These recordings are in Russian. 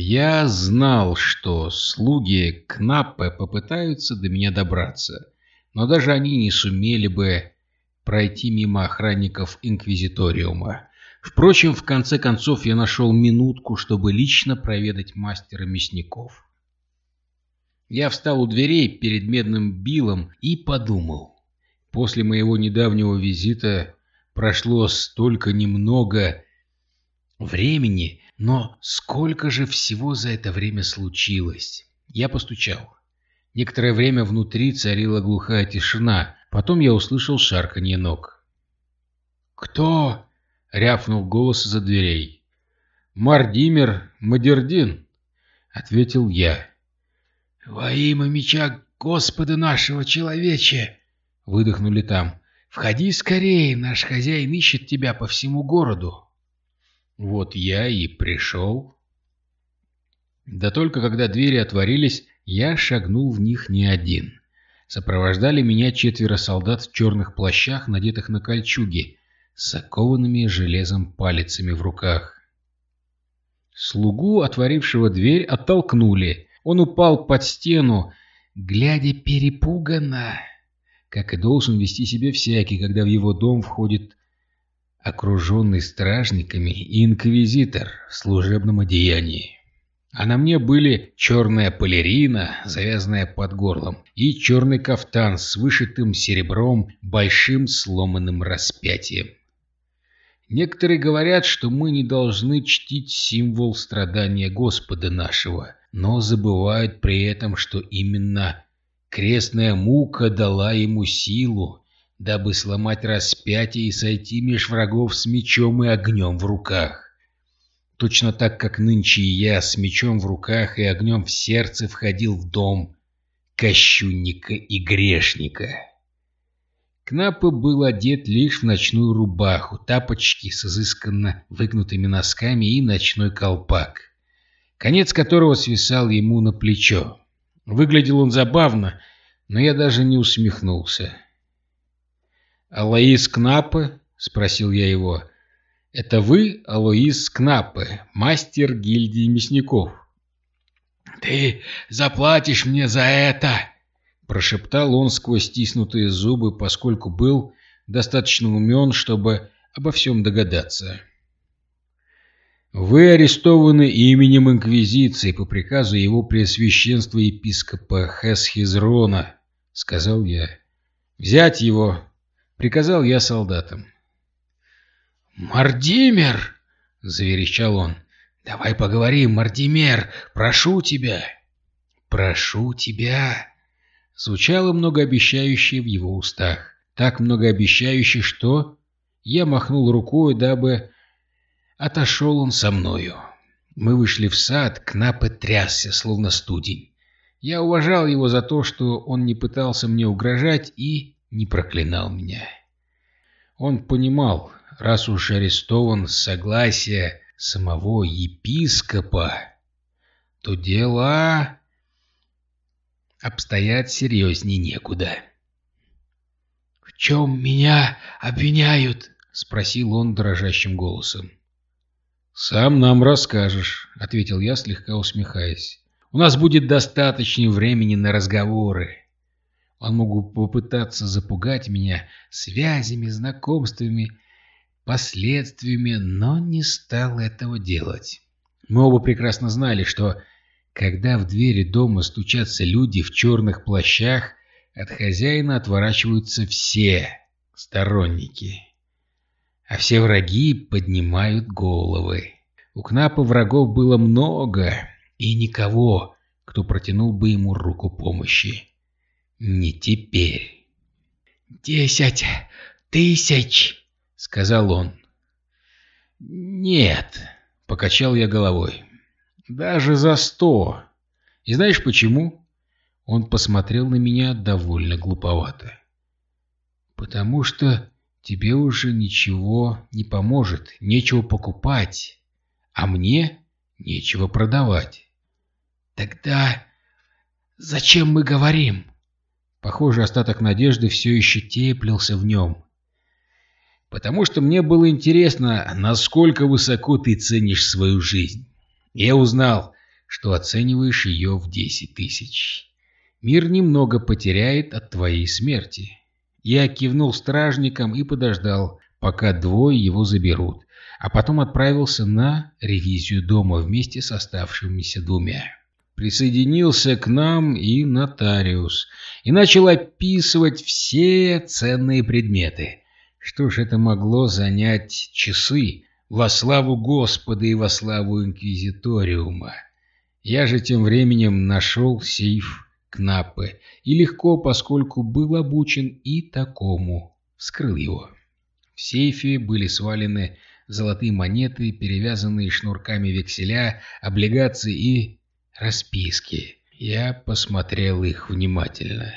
Я знал, что слуги Кнаппе попытаются до меня добраться, но даже они не сумели бы пройти мимо охранников Инквизиториума. Впрочем, в конце концов я нашел минутку, чтобы лично проведать мастера мясников. Я встал у дверей перед медным билом и подумал. После моего недавнего визита прошло столько немного времени, но сколько же всего за это время случилось? Я постучал. Некоторое время внутри царила глухая тишина, потом я услышал шарканье ног. «Кто?» — рявкнул голос из-за дверей. «Мардимер Мадердин», — ответил я. «Во имя меча Господа нашего человече!» — выдохнули там. «Входи скорее, наш хозяин ищет тебя по всему городу». Вот я и пришел. Да только когда двери отворились, я шагнул в них не один. Сопровождали меня четверо солдат в черных плащах, надетых на кольчуги, с окованными железом палицами в руках. Слугу, отворившего дверь, оттолкнули. Он упал под стену, глядя перепуганно, как и должен вести себя всякий, когда в его дом входит окруженный стражниками и инквизитор в служебном одеянии. А на мне были черная балерина, завязанная под горлом, и черный кафтан с вышитым серебром большим сломанным распятием. Некоторые говорят, что мы не должны чтить символ страдания Господа нашего, но забывают при этом, что именно крестная мука дала ему силу, дабы сломать распятие и сойти меж врагов с мечом и огнем в руках. Точно так, как нынче я с мечом в руках и огнем в сердце входил в дом кощунника и грешника. Кнапа был одет лишь в ночную рубаху, тапочки с изысканно выгнутыми носками и ночной колпак, конец которого свисал ему на плечо. Выглядел он забавно, но я даже не усмехнулся. «Алоис Кнапе?» — спросил я его. «Это вы, Алоис Кнапе, мастер гильдии мясников?» «Ты заплатишь мне за это!» — прошептал он сквозь стиснутые зубы, поскольку был достаточно умен, чтобы обо всем догадаться. «Вы арестованы именем Инквизиции по приказу его преосвященства епископа Хесхизрона», — сказал я. «Взять его Приказал я солдатам. «Мардимер!» — заверещал он. «Давай поговорим, Мардимер! Прошу тебя!» «Прошу тебя!» Звучало многообещающе в его устах. Так многообещающе, что... Я махнул рукой, дабы... Отошел он со мною. Мы вышли в сад, Кнапе трясся, словно студень. Я уважал его за то, что он не пытался мне угрожать и не проклинал меня. Он понимал, раз уж арестован с согласия самого епископа, то дела обстоят серьезнее некуда. «В чем меня обвиняют?» — спросил он дрожащим голосом. «Сам нам расскажешь», — ответил я, слегка усмехаясь. «У нас будет достаточно времени на разговоры. Он мог попытаться запугать меня связями, знакомствами, последствиями, но не стал этого делать. Мы оба прекрасно знали, что когда в двери дома стучатся люди в черных плащах, от хозяина отворачиваются все сторонники. А все враги поднимают головы. У Кнапа врагов было много, и никого, кто протянул бы ему руку помощи. Не теперь. «Десять тысяч!» — сказал он. «Нет», — покачал я головой. «Даже за сто. И знаешь почему?» Он посмотрел на меня довольно глуповато. «Потому что тебе уже ничего не поможет, нечего покупать, а мне нечего продавать». «Тогда зачем мы говорим?» Похоже, остаток надежды все еще теплился в нем. Потому что мне было интересно, насколько высоко ты ценишь свою жизнь. Я узнал, что оцениваешь ее в десять тысяч. Мир немного потеряет от твоей смерти. Я кивнул стражникам и подождал, пока двое его заберут, а потом отправился на ревизию дома вместе с оставшимися двумя. Присоединился к нам и нотариус, и начал описывать все ценные предметы. Что ж, это могло занять часы во славу Господа и во славу Инквизиториума. Я же тем временем нашел сейф Кнаппы и легко, поскольку был обучен и такому, вскрыл его. В сейфе были свалены золотые монеты, перевязанные шнурками векселя, облигации и расписки. Я посмотрел их внимательно.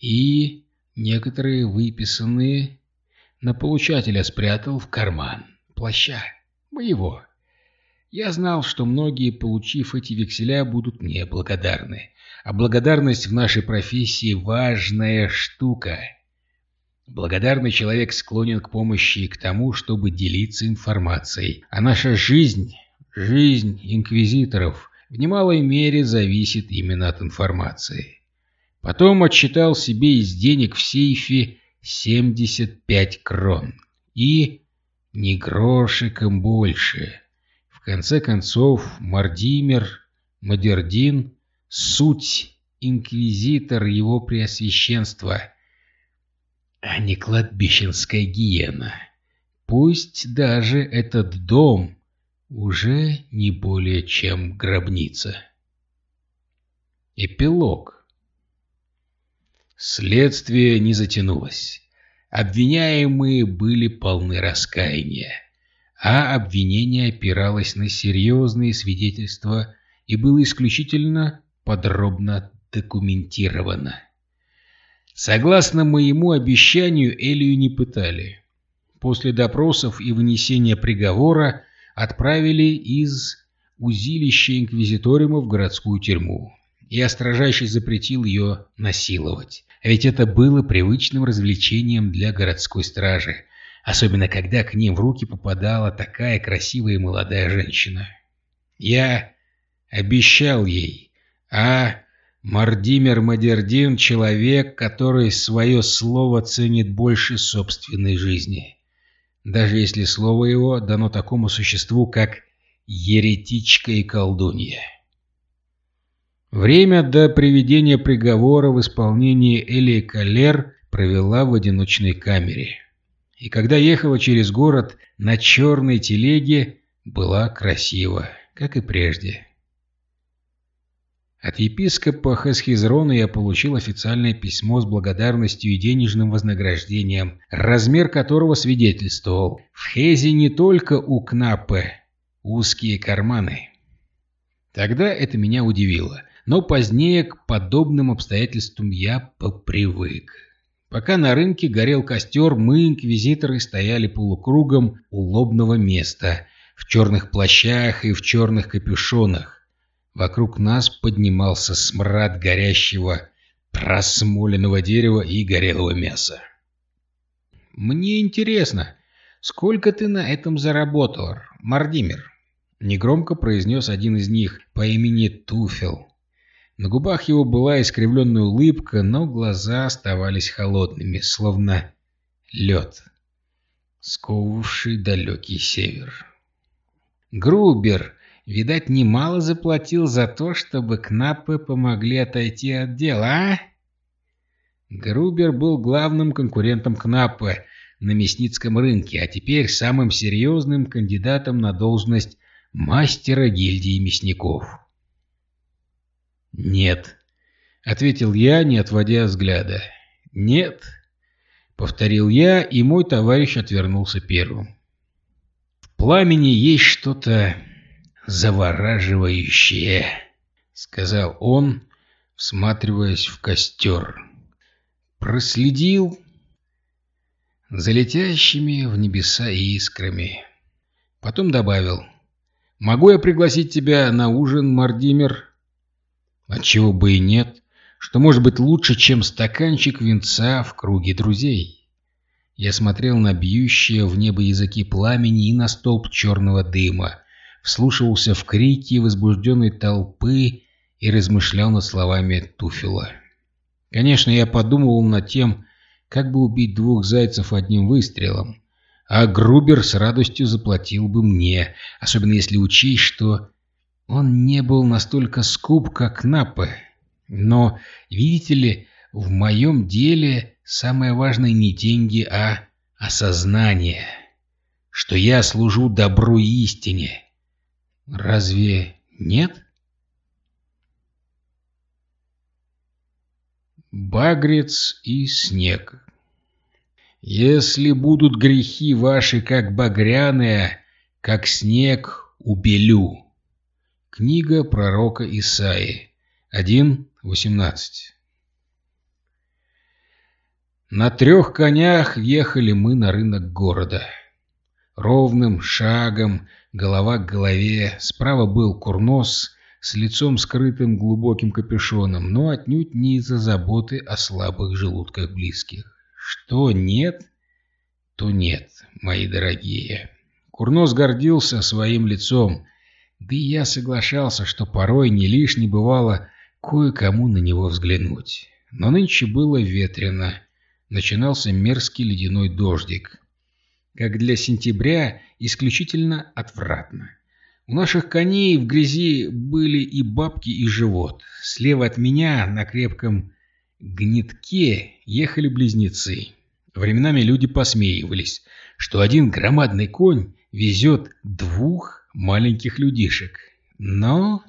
И некоторые выписанные на получателя спрятал в карман плаща моего. Я знал, что многие, получив эти векселя, будут мне благодарны. А благодарность в нашей профессии – важная штука. Благодарный человек склонен к помощи и к тому, чтобы делиться информацией. А наша жизнь, жизнь инквизиторов, в немалой мере зависит именно от информации. Потом отчитал себе из денег в сейфе 75 крон. И ни грошиком больше. В конце концов, Мардимер, Мадердин — суть инквизитор его преосвященства, а не кладбищенская гиена. Пусть даже этот дом уже не более чем гробница. Эпилог Следствие не затянулось. Обвиняемые были полны раскаяния, а обвинение опиралось на серьезные свидетельства и было исключительно подробно документировано. Согласно моему обещанию, Элию не пытали. После допросов и вынесения приговора отправили из узилища инквизиториума в городскую тюрьму. Я строжайше запретил ее насиловать. Ведь это было привычным развлечением для городской стражи, особенно когда к ним в руки попадала такая красивая молодая женщина. Я обещал ей, а Мардимер Мадердин — человек, который свое слово ценит больше собственной жизни. Даже если слово его дано такому существу, как еретичка и колдунья. Время до приведения приговора в исполнении Элия Калер провела в одиночной камере. И когда ехала через город на черной телеге, была красива, как и прежде. От епископа Хесхизрона я получил официальное письмо с благодарностью и денежным вознаграждением, размер которого свидетельствовал. В Хезе не только у Кнаппе узкие карманы. Тогда это меня удивило – но позднее к подобным обстоятельствам я попривык. Пока на рынке горел костер, мы, инквизиторы, стояли полукругом у лобного места, в черных плащах и в черных капюшонах. Вокруг нас поднимался смрад горящего просмоленного дерева и горелого мяса. «Мне интересно, сколько ты на этом заработал, Мардимер?» Негромко произнес один из них по имени Туфел. На губах его была искривленная улыбка, но глаза оставались холодными, словно лед, сковывавший далекий север. Грубер, видать, немало заплатил за то, чтобы Кнаппы помогли отойти от дела, а? Грубер был главным конкурентом Кнаппы на мясницком рынке, а теперь самым серьезным кандидатом на должность мастера гильдии мясников. «Нет», — ответил я, не отводя взгляда. «Нет», — повторил я, и мой товарищ отвернулся первым. «В пламени есть что-то завораживающее», — сказал он, всматриваясь в костер. Проследил за летящими в небеса искрами. Потом добавил, «Могу я пригласить тебя на ужин, Мардимер?» Отчего бы и нет, что может быть лучше, чем стаканчик винца в круге друзей. Я смотрел на бьющие в небо языки пламени и на столб черного дыма, вслушивался в крики возбужденной толпы и размышлял над словами Туфела. Конечно, я подумывал над тем, как бы убить двух зайцев одним выстрелом, а Грубер с радостью заплатил бы мне, особенно если учесть, что он не был настолько скуп, как Напы. Но, видите ли, в моем деле самое важное не деньги, а осознание, что я служу добру и истине. Разве нет? Багрец и снег если будут грехи ваши, как багряные, как снег убелю. Книга пророка Исаии 1.18 На трех конях ехали мы на рынок города. Ровным шагом, голова к голове, справа был курнос с лицом скрытым глубоким капюшоном, но отнюдь не из-за заботы о слабых желудках близких. Что нет, то нет, мои дорогие. Курнос гордился своим лицом, да и я соглашался, что порой не лишне бывало кое-кому на него взглянуть. Но нынче было ветрено, начинался мерзкий ледяной дождик. Как для сентября, исключительно отвратно. У наших коней в грязи были и бабки, и живот. Слева от меня на крепком гнетке ехали близнецы. Временами люди посмеивались, что один громадный конь везет двух маленьких людишек. Но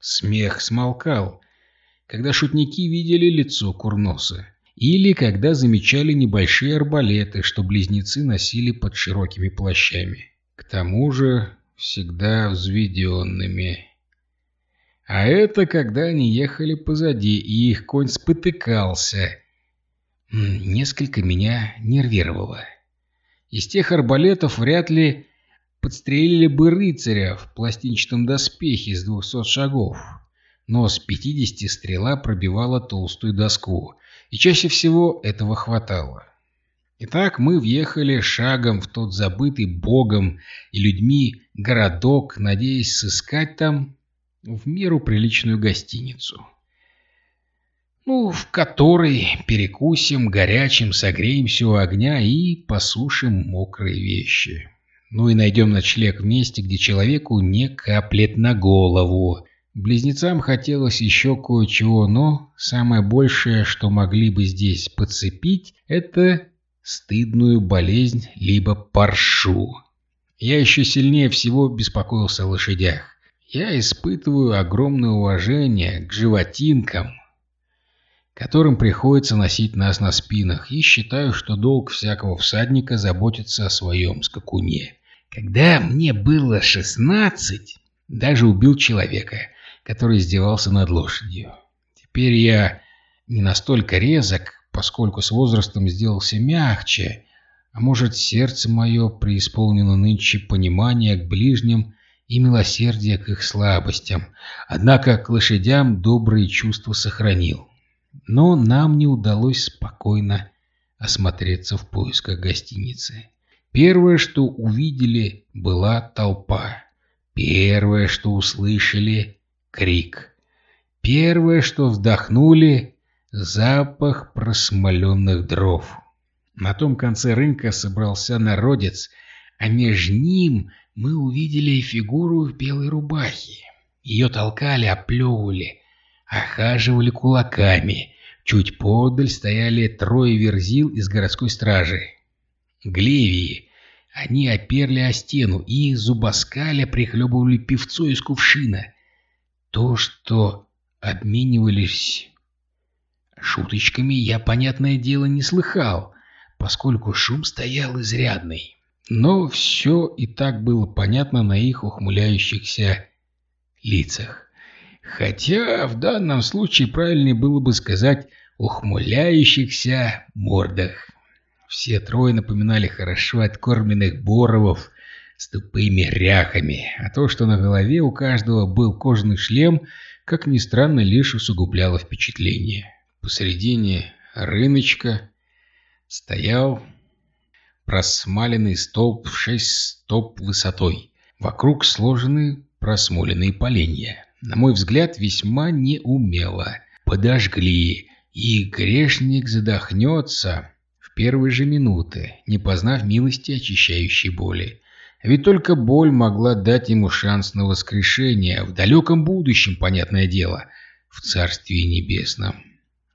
смех смолкал, когда шутники видели лицо Курноса, или когда замечали небольшие арбалеты, что близнецы носили под широкими плащами. К тому же всегда взведенными. А это когда они ехали позади, и их конь спотыкался. Несколько меня нервировало. Из тех арбалетов вряд ли подстрелили бы рыцаря в пластинчатом доспехе с двухсот шагов. Но с пятидесяти стрела пробивала толстую доску, и чаще всего этого хватало. Итак, мы въехали шагом в тот забытый богом и людьми городок, надеясь сыскать там в меру приличную гостиницу. Ну, в которой перекусим горячим, согреемся у огня и посушим мокрые вещи. Ну и найдем ночлег в месте, где человеку не каплет на голову. Близнецам хотелось еще кое-чего, но самое большее, что могли бы здесь подцепить, это стыдную болезнь либо паршу. Я еще сильнее всего беспокоился о лошадях. Я испытываю огромное уважение к животинкам, которым приходится носить нас на спинах, и считаю, что долг всякого всадника заботиться о своем скакуне. Когда мне было шестнадцать, даже убил человека, который издевался над лошадью. Теперь я не настолько резок, поскольку с возрастом сделался мягче, а может, сердце мое преисполнено нынче понимания к ближним и милосердие к их слабостям, однако к лошадям добрые чувства сохранил. Но нам не удалось спокойно осмотреться в поисках гостиницы. Первое, что увидели, была толпа. Первое, что услышали — крик. Первое, что вдохнули — запах просмоленных дров. На том конце рынка собрался народец, а между ним мы увидели фигуру в белой рубахе. Ее толкали, оплевывали, охаживали кулаками. Чуть подаль стояли трое верзил из городской стражи. Глевии. Они оперли о стену и зубоскаля прихлебывали певцо из кувшина. То, что обменивались шуточками, я, понятное дело, не слыхал, поскольку шум стоял изрядный. Но все и так было понятно на их ухмыляющихся лицах. Хотя в данном случае правильнее было бы сказать ухмыляющихся мордах. Все трое напоминали хорошо откормленных боровов с тупыми ряхами, а то, что на голове у каждого был кожаный шлем, как ни странно, лишь усугубляло впечатление. Посередине рыночка стоял просмаленный столб в шесть стоп высотой. Вокруг сложены просмоленные поленья. На мой взгляд, весьма неумело. Подожгли, и грешник задохнется в первые же минуты, не познав милости очищающей боли. Ведь только боль могла дать ему шанс на воскрешение, в далеком будущем, понятное дело, в Царстве Небесном.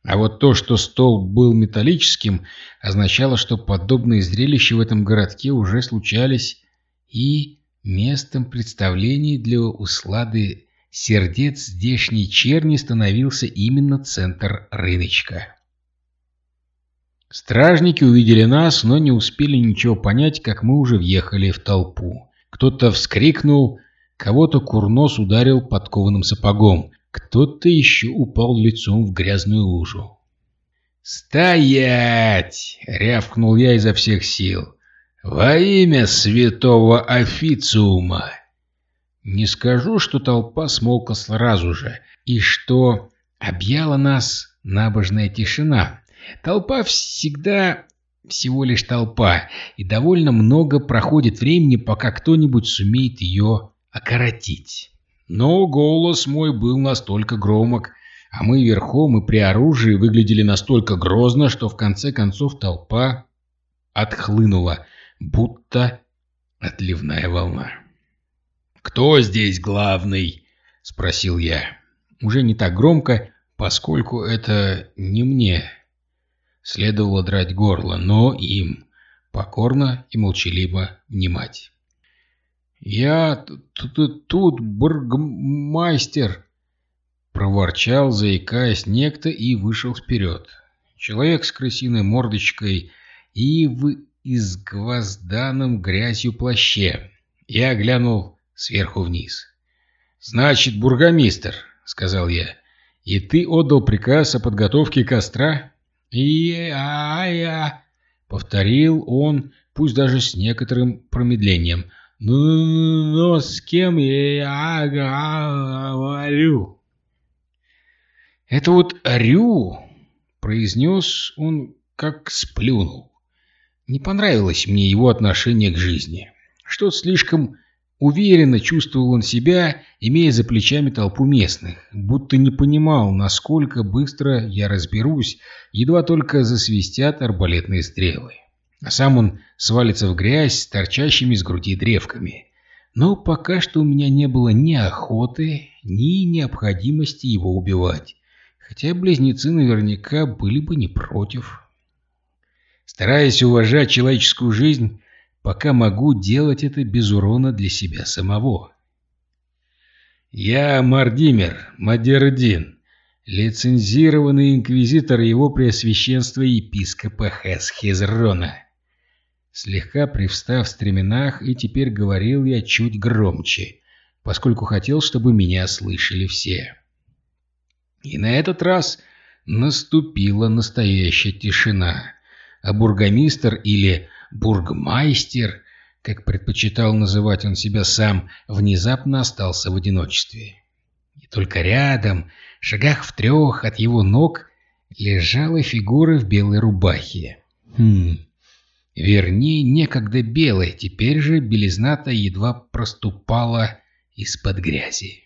А вот то, что стол был металлическим, означало, что подобные зрелища в этом городке уже случались, и местом представлений для услады сердец здешней черни становился именно центр рыночка. Стражники увидели нас, но не успели ничего понять, как мы уже въехали в толпу. Кто-то вскрикнул, кого-то курнос ударил подкованным сапогом, кто-то еще упал лицом в грязную лужу. «Стоять!» — рявкнул я изо всех сил. «Во имя святого официума!» Не скажу, что толпа смолкла сразу же, и что объяла нас набожная тишина. Толпа всегда всего лишь толпа, и довольно много проходит времени, пока кто-нибудь сумеет ее окоротить. Но голос мой был настолько громок, а мы верхом и при оружии выглядели настолько грозно, что в конце концов толпа отхлынула, будто отливная волна. «Кто здесь главный?» — спросил я. Уже не так громко, поскольку это не мне следовало драть горло, но им покорно и молчаливо внимать. «Я тут бургмастер!» — проворчал, заикаясь некто, и вышел вперед. Человек с крысиной мордочкой и в изгвозданном грязью плаще. Я глянул сверху вниз. «Значит, бургомистр», — сказал я, — «и ты отдал приказ о подготовке костра?» «И-а-я», — повторил он, пусть даже с некоторым промедлением. «Ну, но с кем я говорю?» «Это вот Рю», — произнес он, как сплюнул. Не понравилось мне его отношение к жизни. Что-то слишком Уверенно чувствовал он себя, имея за плечами толпу местных, будто не понимал, насколько быстро я разберусь, едва только засвистят арбалетные стрелы. А сам он свалится в грязь с торчащими с груди древками. Но пока что у меня не было ни охоты, ни необходимости его убивать, хотя близнецы наверняка были бы не против. Стараясь уважать человеческую жизнь, пока могу делать это без урона для себя самого. Я Мардимер Мадердин, лицензированный инквизитор его преосвященства епископа Хесхизрона. Слегка привстав в стременах, и теперь говорил я чуть громче, поскольку хотел, чтобы меня слышали все. И на этот раз наступила настоящая тишина, а бургомистр или бургмайстер, как предпочитал называть он себя сам, внезапно остался в одиночестве. И только рядом, шагах в трех от его ног, лежала фигура в белой рубахе. Хм... Вернее, некогда белой, теперь же белизната едва проступала из-под грязи.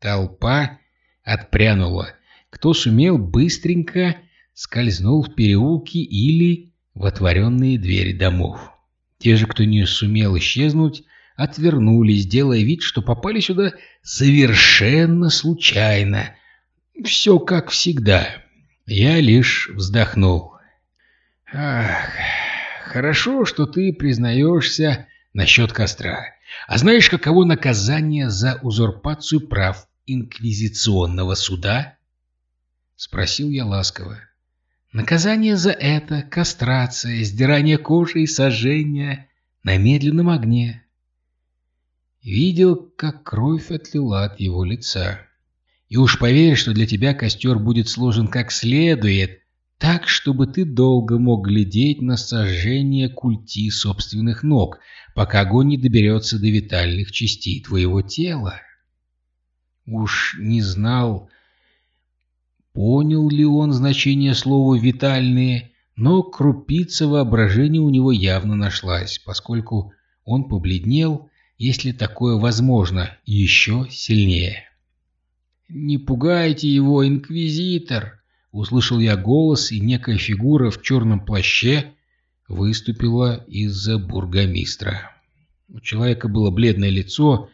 Толпа отпрянула. Кто сумел, быстренько скользнул в переулки или в отворенные двери домов. Те же, кто не сумел исчезнуть, отвернулись, делая вид, что попали сюда совершенно случайно. Все как всегда. Я лишь вздохнул. Ах, хорошо, что ты признаешься насчет костра. А знаешь, каково наказание за узурпацию прав инквизиционного суда? Спросил я ласково. Наказание за это — кастрация, сдирание кожи и сожжение на медленном огне. Видел, как кровь отлила от его лица. И уж поверь, что для тебя костер будет сложен как следует, так, чтобы ты долго мог глядеть на сожжение культи собственных ног, пока огонь не доберется до витальных частей твоего тела. Уж не знал, Понял ли он значение слова «витальные», но крупица воображения у него явно нашлась, поскольку он побледнел если такое возможно, еще сильнее. «Не пугайте его, инквизитор!» — услышал я голос, и некая фигура в черном плаще выступила из-за бургомистра. У человека было бледное лицо,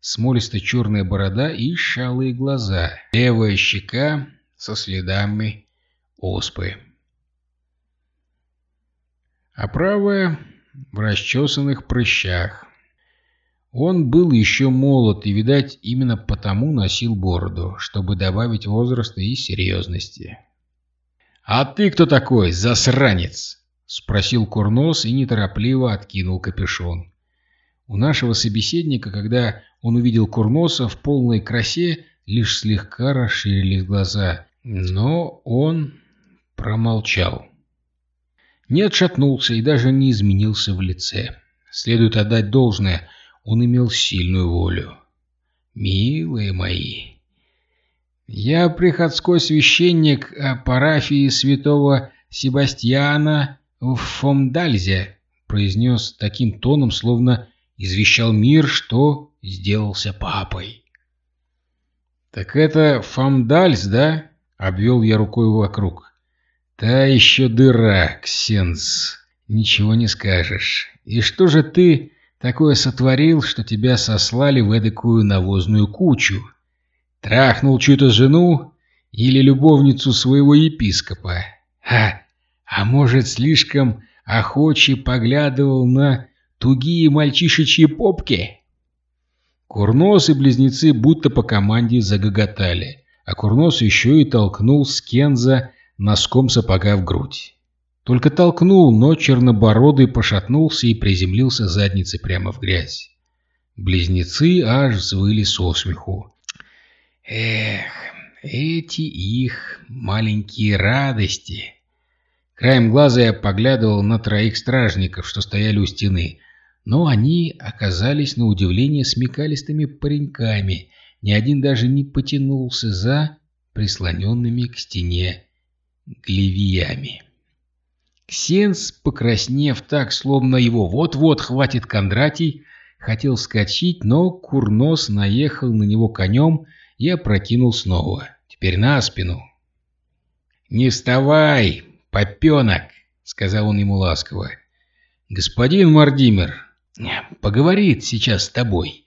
смолисто-черная борода и шалые глаза, левая щека со следами оспы, а правая в расчесанных прыщах. Он был еще молод и, видать, именно потому носил бороду, чтобы добавить возраста и серьезности. «А ты кто такой, засранец?» — спросил Курнос и неторопливо откинул капюшон. У нашего собеседника, когда он увидел Курноса в полной красе, лишь слегка расширились глаза, но он промолчал. Не отшатнулся и даже не изменился в лице. Следует отдать должное — он имел сильную волю. Милые мои, я приходской священник парафии святого Себастьяна в Фомдальзе, произнес таким тоном, словно извещал мир, что сделался папой. «Так это Фомдальс, да?» — обвел я рукой вокруг. «Та еще дыра, Ксенс, ничего не скажешь. И что же ты такое сотворил, что тебя сослали в эдакую навозную кучу. Трахнул чью-то жену или любовницу своего епископа. А, а может, слишком охоче поглядывал на тугие мальчишечьи попки? Курнос и близнецы будто по команде загоготали, а Курнос еще и толкнул Скенза носком сапога в грудь. Только толкнул, но чернобородый пошатнулся и приземлился задницей прямо в грязь. Близнецы аж взвыли со смеху. Эх, эти их маленькие радости. Краем глаза я поглядывал на троих стражников, что стояли у стены, но они оказались на удивление смекалистыми пареньками, ни один даже не потянулся за прислоненными к стене глевиями. Ксенс, покраснев так, словно его вот-вот хватит Кондратий, хотел скачить, но Курнос наехал на него конем и опрокинул снова, теперь на спину. «Не вставай, попенок!» — сказал он ему ласково. «Господин Мардимер поговорит сейчас с тобой,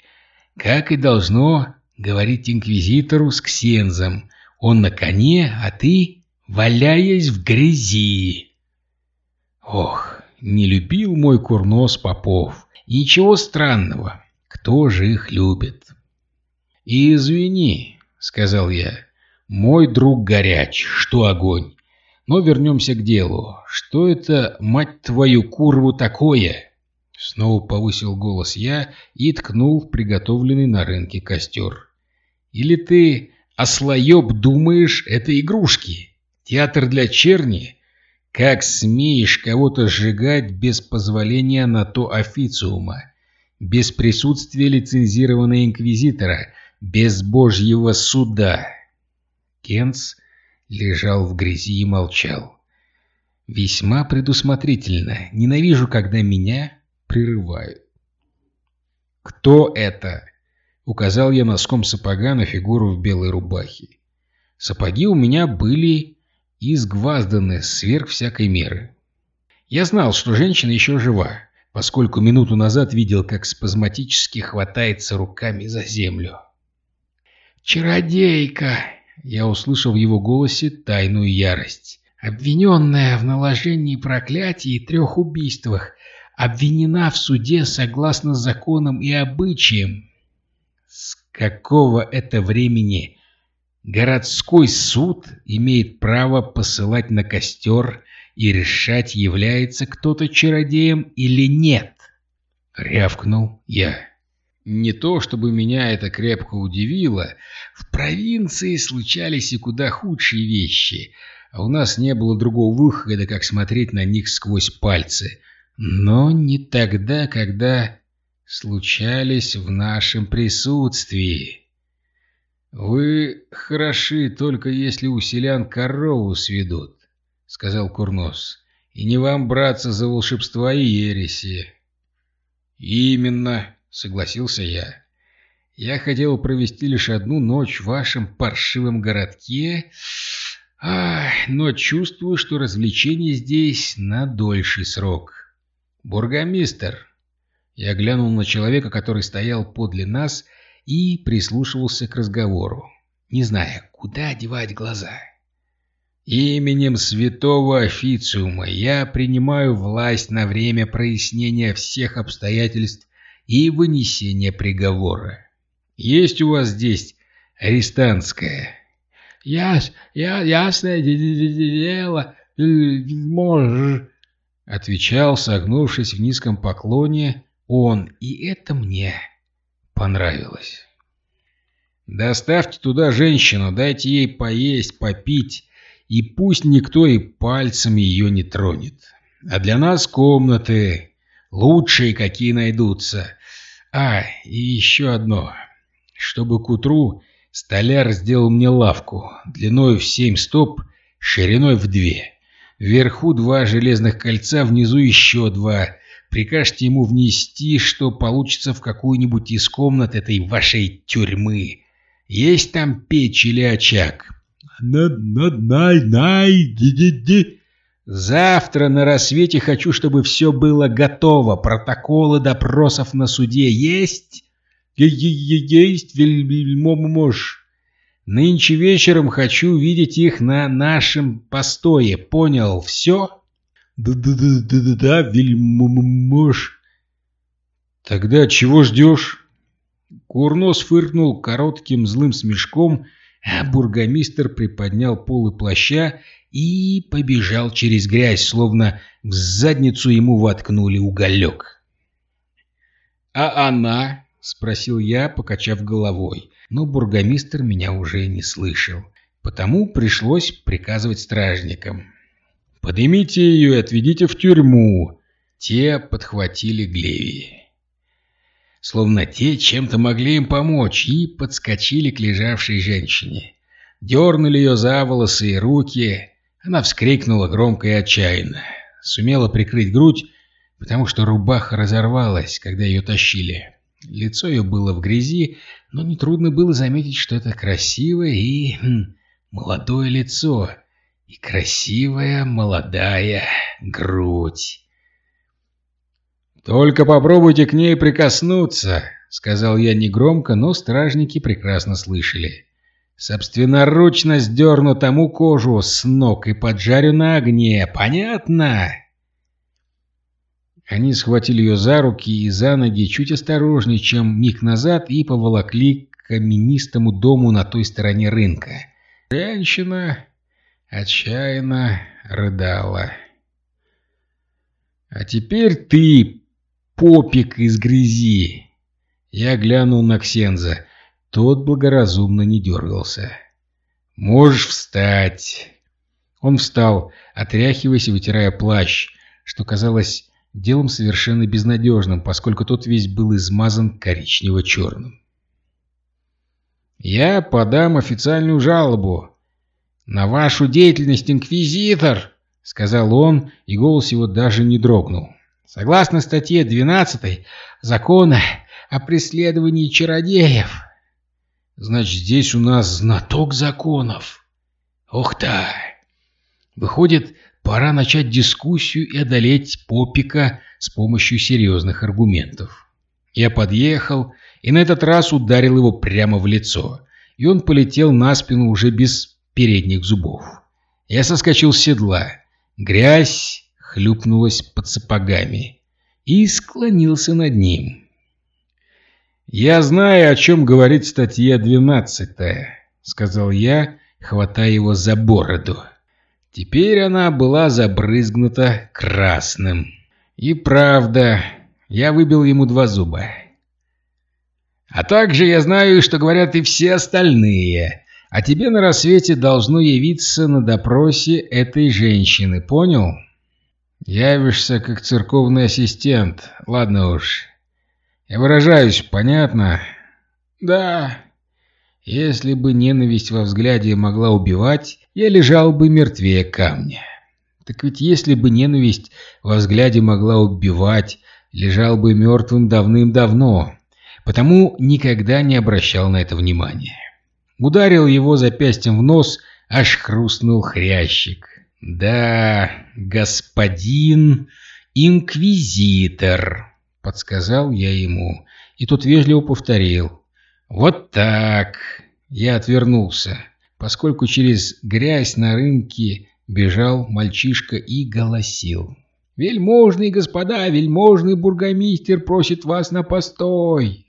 как и должно говорить инквизитору с Ксензом. Он на коне, а ты валяясь в грязи». Ох, не любил мой курнос попов. Ничего странного, кто же их любит? Извини, сказал я, мой друг горяч, что огонь. Но вернемся к делу. Что это, мать твою, курву такое? Снова повысил голос я и ткнул в приготовленный на рынке костер. Или ты, ослоеб, думаешь, это игрушки? Театр для черни? Как смеешь кого-то сжигать без позволения на то официума, без присутствия лицензированного инквизитора, без божьего суда? Кенс лежал в грязи и молчал. Весьма предусмотрительно. Ненавижу, когда меня прерывают. «Кто это?» — указал я носком сапога на фигуру в белой рубахе. Сапоги у меня были изгвазданы сверх всякой меры. Я знал, что женщина еще жива, поскольку минуту назад видел, как спазматически хватается руками за землю. «Чародейка!» — я услышал в его голосе тайную ярость. «Обвиненная в наложении проклятий и трех убийствах, обвинена в суде согласно законам и обычаям. С какого это времени Городской суд имеет право посылать на костер и решать, является кто-то чародеем или нет. Рявкнул я. Не то, чтобы меня это крепко удивило. В провинции случались и куда худшие вещи, а у нас не было другого выхода, как смотреть на них сквозь пальцы. Но не тогда, когда случались в нашем присутствии. «Вы хороши, только если у селян корову сведут», — сказал Курнос. «И не вам браться за волшебства и ереси». «Именно», — согласился я. «Я хотел провести лишь одну ночь в вашем паршивом городке, Ах, но чувствую, что развлечение здесь на дольший срок. Бургомистр!» Я глянул на человека, который стоял подле нас и прислушивался к разговору, не зная, куда девать глаза. «Именем святого официума я принимаю власть на время прояснения всех обстоятельств и вынесения приговора. Есть у вас здесь арестантская?» Яс, я, ясное дело, можешь, — отвечал, согнувшись в низком поклоне, он, и это мне понравилось. «Доставьте туда женщину, дайте ей поесть, попить, и пусть никто и пальцем ее не тронет. А для нас комнаты лучшие, какие найдутся. А, и еще одно. Чтобы к утру Столяр сделал мне лавку, длиной в семь стоп, шириной в две. Вверху два железных кольца, внизу еще два. Прикажете ему внести, что получится в какую-нибудь из комнат этой вашей тюрьмы. Есть там печь или очаг? «Най-най-ди-ди-ди!» Завтра на рассвете хочу, чтобы все было готово. Протоколы допросов на суде есть? Есть, вельмож. Нынче вечером хочу видеть их на нашем постое. Понял все? Да-да-да-да-да, вельмож. Тогда чего ждешь? Курнос фыркнул коротким злым смешком, а бургомистр приподнял полы плаща и побежал через грязь, словно в задницу ему воткнули уголек. «А она?» — спросил я, покачав головой, но бургомистр меня уже не слышал. Потому пришлось приказывать стражникам. «Поднимите ее и отведите в тюрьму!» Те подхватили Глевии. Словно те чем-то могли им помочь, и подскочили к лежавшей женщине. Дернули ее за волосы и руки. Она вскрикнула громко и отчаянно. Сумела прикрыть грудь, потому что рубаха разорвалась, когда ее тащили. Лицо ее было в грязи, но нетрудно было заметить, что это красивое и хм, молодое лицо и красивая молодая грудь. «Только попробуйте к ней прикоснуться», — сказал я негромко, но стражники прекрасно слышали. «Собственноручно сдерну тому кожу с ног и поджарю на огне, понятно?» Они схватили ее за руки и за ноги чуть осторожнее, чем миг назад, и поволокли к каменистому дому на той стороне рынка. Женщина отчаянно рыдала. «А теперь ты, попик из грязи!» Я глянул на Ксенза. Тот благоразумно не дергался. «Можешь встать!» Он встал, отряхиваясь и вытирая плащ, что казалось делом совершенно безнадежным, поскольку тот весь был измазан коричнево-черным. «Я подам официальную жалобу на вашу деятельность, инквизитор!» — сказал он, и голос его даже не дрогнул. «Согласно статье 12 закона о преследовании чародеев...» «Значит, здесь у нас знаток законов!» «Ух-то!» Выходит, Пора начать дискуссию и одолеть Попика с помощью серьезных аргументов. Я подъехал и на этот раз ударил его прямо в лицо, и он полетел на спину уже без передних зубов. Я соскочил с седла, грязь хлюпнулась под сапогами и склонился над ним. «Я знаю, о чем говорит статья 12 сказал я, хватая его за бороду. Теперь она была забрызгнута красным. И правда, я выбил ему два зуба. А также я знаю, что говорят и все остальные. А тебе на рассвете должно явиться на допросе этой женщины, понял? Явишься как церковный ассистент. Ладно уж. Я выражаюсь, понятно? Да. Если бы ненависть во взгляде могла убивать, я лежал бы мертвее камня. Так ведь если бы ненависть во взгляде могла убивать, лежал бы мертвым давным-давно, потому никогда не обращал на это внимания. Ударил его запястьем в нос, аж хрустнул хрящик. «Да, господин инквизитор», — подсказал я ему, и тот вежливо повторил. «Вот так!» Я отвернулся, поскольку через грязь на рынке бежал мальчишка и голосил. «Вельможный господа, вельможный бургомистер просит вас на постой!»